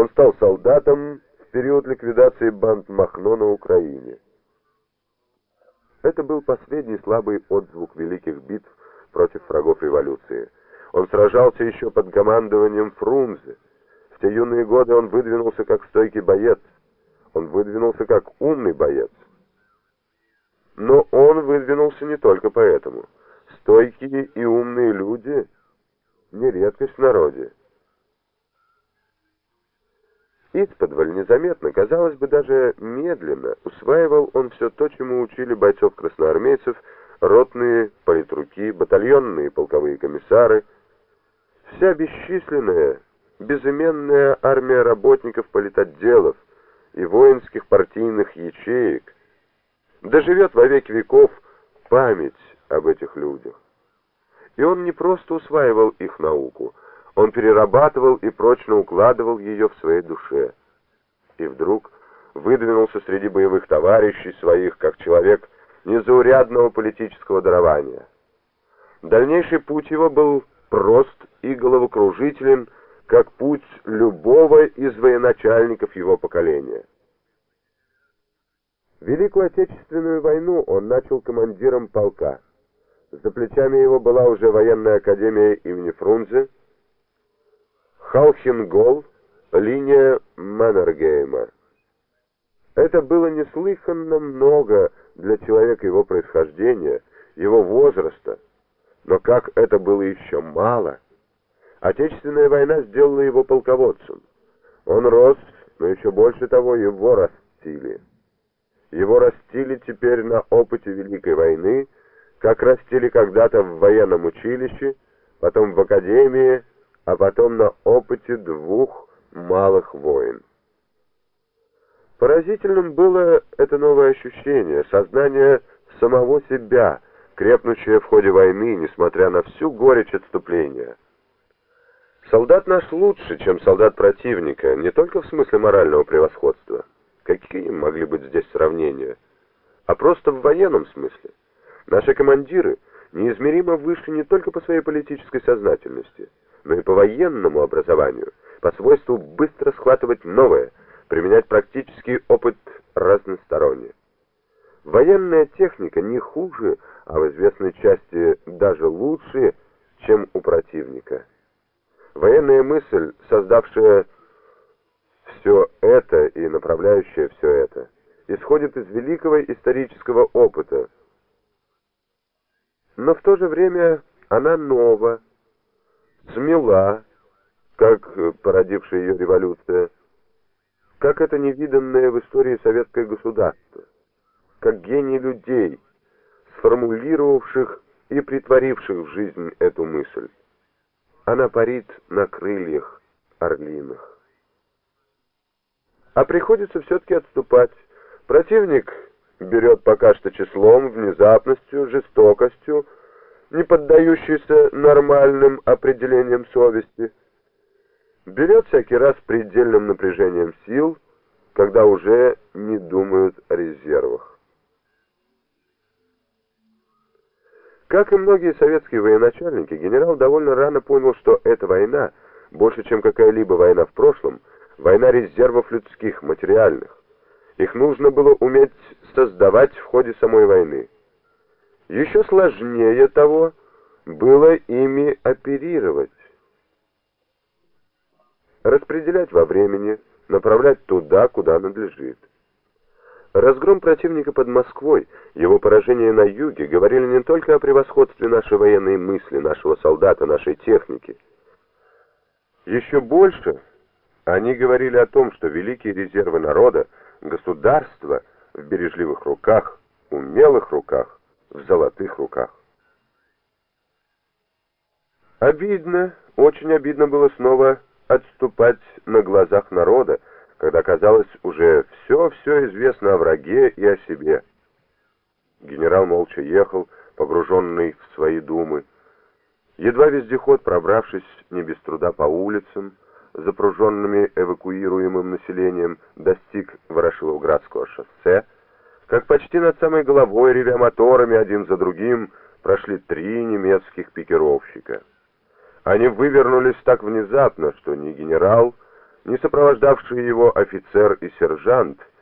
Он стал солдатом в период ликвидации банд Махно на Украине. Это был последний слабый отзвук великих битв против врагов революции. Он сражался еще под командованием Фрунзе. В те юные годы он выдвинулся как стойкий боец. Он выдвинулся как умный боец. Но он выдвинулся не только поэтому. Стойкие и умные люди — не редкость в народе. Исподволь незаметно, казалось бы, даже медленно, усваивал он все то, чему учили бойцов-красноармейцев, ротные политруки, батальонные полковые комиссары. Вся бесчисленная, безыменная армия работников политотделов и воинских партийных ячеек доживет во век веков память об этих людях. И он не просто усваивал их науку, он перерабатывал и прочно укладывал ее в своей душе. И вдруг выдвинулся среди боевых товарищей своих, как человек незаурядного политического дарования. Дальнейший путь его был прост и головокружителен, как путь любого из военачальников его поколения. Великую Отечественную войну он начал командиром полка. За плечами его была уже военная академия имени Фрунзе, Халхингол, линия Маннергейма. Это было неслыханно много для человека его происхождения, его возраста, но как это было еще мало. Отечественная война сделала его полководцем. Он рос, но еще больше того его растили. Его растили теперь на опыте Великой войны, как растили когда-то в военном училище, потом в академии, а потом на опыте двух малых войн. Поразительным было это новое ощущение, сознание самого себя, крепнущее в ходе войны, несмотря на всю горечь отступления. Солдат наш лучше, чем солдат противника, не только в смысле морального превосходства. Какие могли быть здесь сравнения? А просто в военном смысле. Наши командиры неизмеримо выше не только по своей политической сознательности – но и по военному образованию, по свойству быстро схватывать новое, применять практический опыт разносторонне. Военная техника не хуже, а в известной части даже лучше, чем у противника. Военная мысль, создавшая все это и направляющая все это, исходит из великого исторического опыта, но в то же время она нова, смела, как породившая ее революция, как это невиданное в истории советское государство, как гений людей, сформулировавших и притворивших в жизнь эту мысль. Она парит на крыльях орлиных. А приходится все-таки отступать. Противник берет пока что числом, внезапностью, жестокостью, не поддающийся нормальным определениям совести, берет всякий раз предельным напряжением сил, когда уже не думают о резервах. Как и многие советские военачальники, генерал довольно рано понял, что эта война, больше чем какая-либо война в прошлом, война резервов людских, материальных. Их нужно было уметь создавать в ходе самой войны. Еще сложнее того было ими оперировать. Распределять во времени, направлять туда, куда надлежит. Разгром противника под Москвой, его поражение на юге говорили не только о превосходстве нашей военной мысли, нашего солдата, нашей техники. Еще больше они говорили о том, что великие резервы народа, государства в бережливых руках, умелых руках, в золотых руках. Обидно, очень обидно было снова отступать на глазах народа, когда казалось уже все-все известно о враге и о себе. Генерал молча ехал, погруженный в свои думы. Едва вездеход, пробравшись не без труда по улицам, запруженными эвакуируемым населением, достиг Ворошиловградского шоссе, как почти над самой головой, ревя моторами один за другим, прошли три немецких пикировщика. Они вывернулись так внезапно, что ни генерал, не сопровождавшие его офицер и сержант,